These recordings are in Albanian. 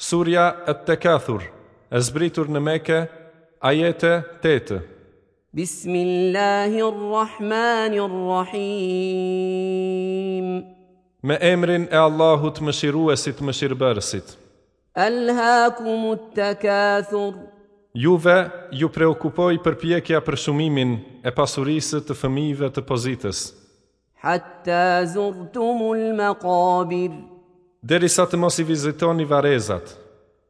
Surja e të kathur, e zbritur në meke, ajete të Bismillahirrahmanirrahim. Me emrin e Allahut më shiruesit më shirëbërësit. Elhakumu të takathur. Juve ju preokupoj për pjekja për shumimin e pasurisë të fëmijëve të pozitës. Hatta zurtumul maqabir. Deri sa të mos i vizitoni varezat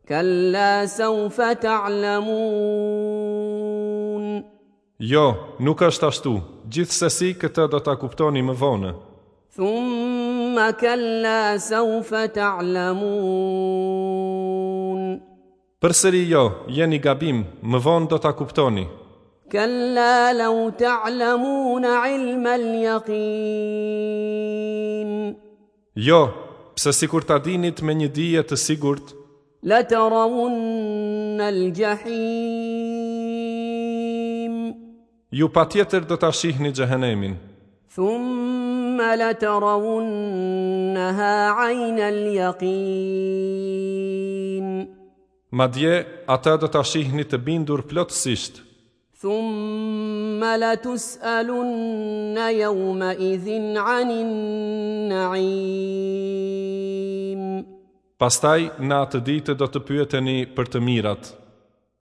Kalla sa u ta'lamun Jo, nuk është ashtu Gjithë se si do të kuptoni më vonë. Thumma kalla sa u ta'lamun Për sëri jo, jeni gabim, më vonë do të kuptoni. Kalla la u ta'lamu na yaqin Jo, Pse sikur ta dinit me një dije të sigurt, la tarawun al-jahim. Ju patjetër do ta shihni xhehenemin. Thumma la tarawunha 'ayna al-yaqin. Madje ata do ta shihni të bindur plotësisht. Thumma la tusalun yawma idhin 'anin na'im. Pastaj në atë ditë do të pyeteni për të mirat